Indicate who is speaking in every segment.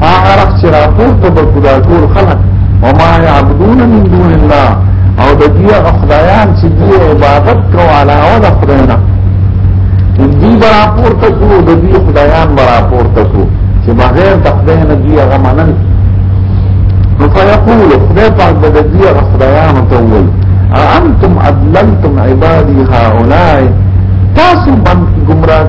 Speaker 1: فعرف سراطور تبکلا طول خلق وما يعبدون من دون الله او د دې خدایان چې دې عبادت کوي علاوه د خداینا دې برا پورته کو د دې خدایان برا پورته کو چې بغیر د خدای نه دې هغه منل نو فیقول خدای پاک د دې خدایان ته وایي انتم ادللتم عبادي هؤلاء تاسو باندې گمراه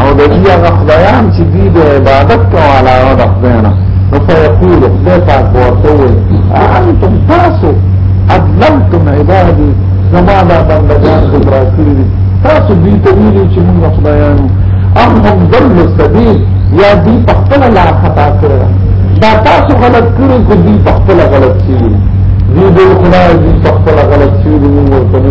Speaker 1: او د دې هغه خدایان چې دوی د عبادت کوي علاوه د خدای نه نو فیقول خدای پاک ورته وي انتم تاسو ادللتم عبادي زما دا بندگان ګمراه کړی دي تاسو دوی ته ویلي چې موږ خدایان ام هم ضل السبيل یا دوی په خپل لا خطا کړی دا تاسو غلط کړی کو دوی په خپل غلط کړی دوی د خدای دوی په خپل غلط کړی موږ ورته نه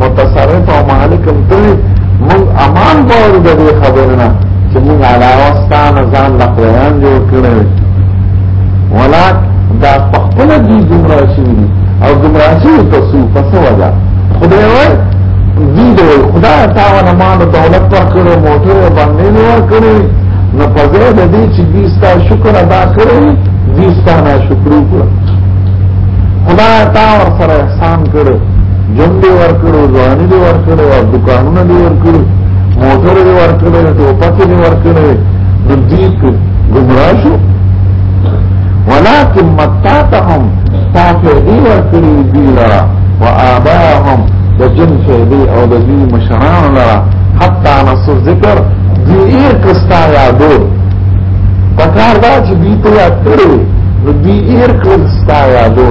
Speaker 1: متصرف او مالک هم ته موږ امان غواړو د دې خبرې نه چې موږ علاوه ستانه ځان له قرآن جوړ کړی ولا دا په خپل دې ګمراه شوي دي او ګمراه شوي تاسو په څه وجه خدای وایي دې دی خدای تعالی مال دولت ورکړو موټر باندې ورکړو نو په ځای د دې چې دې ستا شکر ادا کړی دې ستا نه شکر وکړه خدای تعالی سره احسان کړو جم دی ورکړو ځواني دی ورکړو او دکانونه دی ورکړو موټر دی ورکړو ټوپک دی ورکړو د دې ګمراه شو ولكن متاتهم تاکه دی ورکړي دی لرا وآباهم د جن فیدی او د دې مشران لرا حتی نصو ذکر دی ایر کستا یادو پکار دا چې دی ته یاد کړو دی ایر کستا یادو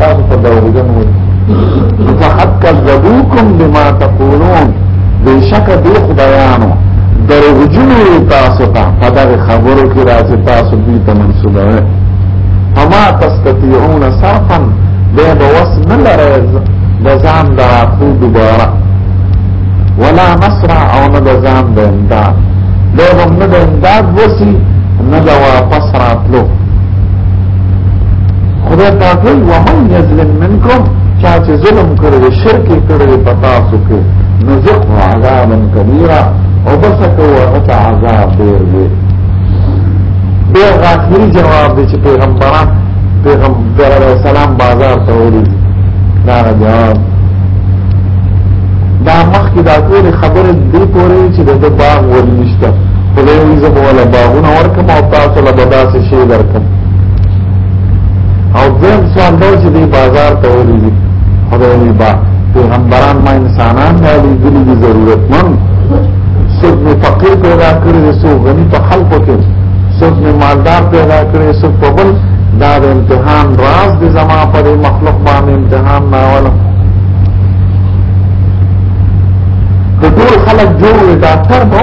Speaker 1: تاسو ته دا وګورم وي فقط کذبوکم بما تقولون بشک دې خدایانو دروغجنو تاسو ته په دغه خبرو کې راځي تاسو دې ته منسوبه فما تستطيعون صرفا به بوس نه لره د ځان د خو دوباره ولا نصر او نه د ځان د امداد له هم نه د امداد وسی نه د واپس راتلو خدای پاک وی ومن یظلم منکم چا چې ظلم کړی شرک کړی په تاسو کې نزق عذابا کبیرا او بس کوه غته عذاب ډیر دی بیا غاخری جواب دی چې پیغمبران پیغمبر علیہ السلام بازار ته وړي دا جواب دا مخکې دا ټول خبره دې پورې چې د باغ ورنشته خدای یې زموږ له باغونو ورکم او تاسو له بداسه شي درکم او دیم سوال دا چې دی بازار ته ورېږي خدای نه با پیغمبران ما انسانان نه لري دي ضرورت من څوک می فقیر پیدا کړی څوک غني په خلکو کې څوک می مالدار پیدا کړی څوک په بل دا د امتحان راز د زما پر مخلوق باندې امتحان نه ولا کټور خلک جوړ ډاکټر نو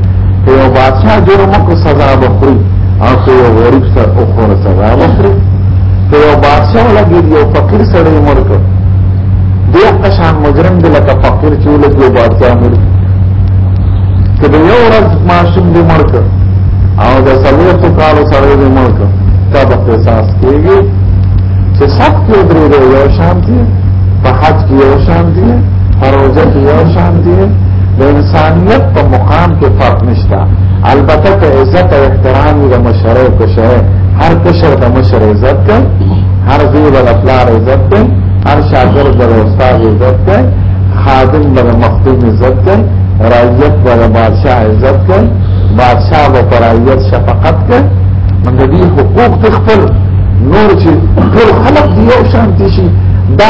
Speaker 1: که یو بادشاہ جرم کو سزا بخوری او که یو غریب سر اخور سزا بخوری که یو بادشاہ لگی یو فقیر سڑی مرک دی اقشان مجرم دی لکا فقیر چو لگی بادشاہ مرک که دی یو رز معاشم دی مرک او د سلوتو کالو سره دی مرک تا به احساس کیږي چې سب کې درې یو شانتي په حج کې یو شانتي پروژه کې یو شان دي د انسانیت په مقام کې فرق نشته البته که عزت او احترام د مشر او کشر هر کشر د مشر عزت ده هر زوی د پلار عزت ده هر شاګرد د استاد عزت ده خادم د مخدوم عزت ده رعیت د بادشاہ عزت ده بادشاہ د رعیت شفقت ده من دې حقوق تخفل نور چې ټول خلق دی یو شان دي شي دا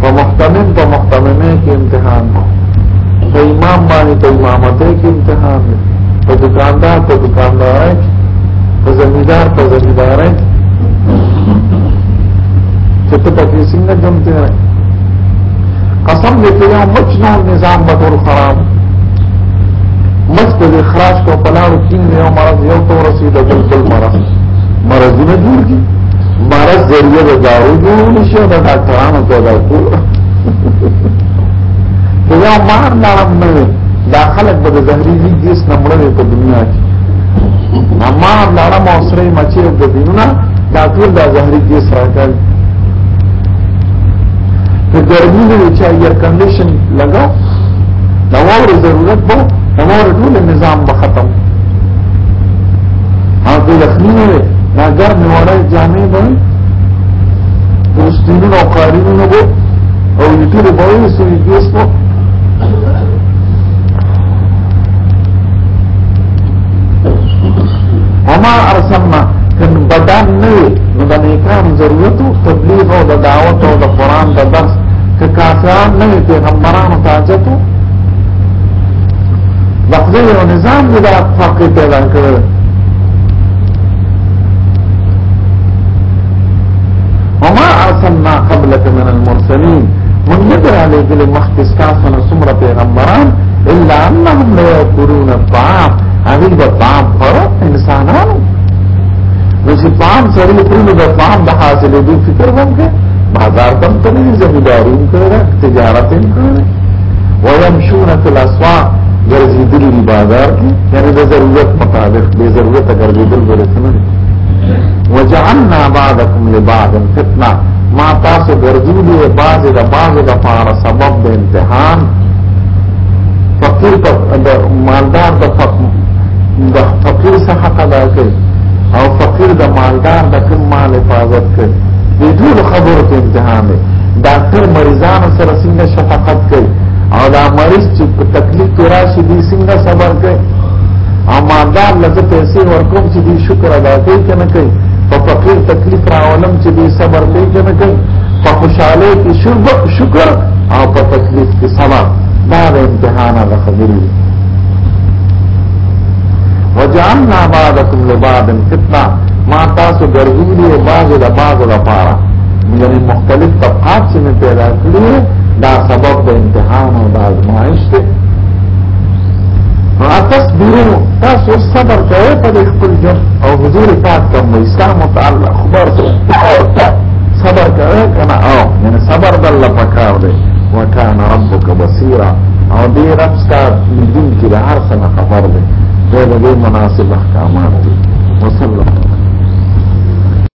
Speaker 1: په محتمم په محتممه کې امتحان دی په امام باندې په امامته کې امتحان دی په دکاندار په دکاندار په زمیدار په زمیدار چې ته پکې څنګه جمته راځي قسم دې ته یو مچنو نظام بدر خراب مس په اخراج کو پلاړو کین یو مرض یو تو رسید بل بل مرض مرضونه جوړ دي مرض ذریعه د دارو جوړ نشي او د ډاکټرانو پیدا کول که یو مار نرم نه وي دا خلک به د زهريزي جیس نه مړه په دنیا کې مار نرم او سره مچې د دینونه دا ټول د زهري جیس راکړي که ګرمي نه وي چې ایر کنډیشن لګا دا وره ضرورت به دا وره ټول نظام به ختم او د یخنی نه دا ګرم وړای جامې به دوستینونه او قارینونه به او یتیرو به یې سوي دوستو وما ارسلنا کن بدن نه نو د نیکان ضرورت او تبلیغ او د دعوت او د قران د درس که کافران نه پیغمبرانو تاجتو بخزه یو نظام دی دا فرق پیدا کړی وما ارسلنا قبلك من المرسلين من نبر علی دل مختصاصنا سمر پیغمبران الا انهم لا يقولون الطعام هذه الطعام فرق انسانانو نسی طعام سری پرلو دا طعام دا حاصل دو فکر بم که بازار تم تنی زمیداری کرده تجارت کرده ويمشون في الاسواق ګرځیدل دی بازار کې یعنی د ضرورت مطابق به ضرورت ګرځیدل ورسنه وجعلنا بعضكم لبعض فتنه ما تاسو ګرځولې بعض د بعض د پاره سبب د امتحان فقیر په د مالدار د فقر د فقیر څخه ادا کوي او فقیر د مالدار د کوم مال حفاظت کوي دې ټول خبرو ته امتحان دی ډاکټر مریضانو سره څنګه شفقت کوي او دا مریض چې په تکلیف کې راشي دی څنګه صبر کوي او مالدار لږه پیسې ورکوم چې دی شکر ادا کوي کنه کوي په فقیر تکلیف راولم چې دی صبر کوي کنه کوي په خوشاله کې شکر او په تکلیف کې صبر دا د امتحان د خبرې وجعلنا بعضكم لبعض فتنه ما تاسو ګرځولي بعض د بعض لپاره یعنی مختلف طبقات چې من پیدا کړو دا سبب د امتحان او د آزمائش دی راتس بیرو تاسو صبر کوئے پا دی خپل جن او حضور پاک کم ویسام و تعالی خبر تو صبر کوئے کنا او یعنی صبر دل پکار دی وکان ربک بصیرا او دی رب ستا دین کی دا هر سنه خبر دی دا دی مناسب احکامات دی وصلی اللہ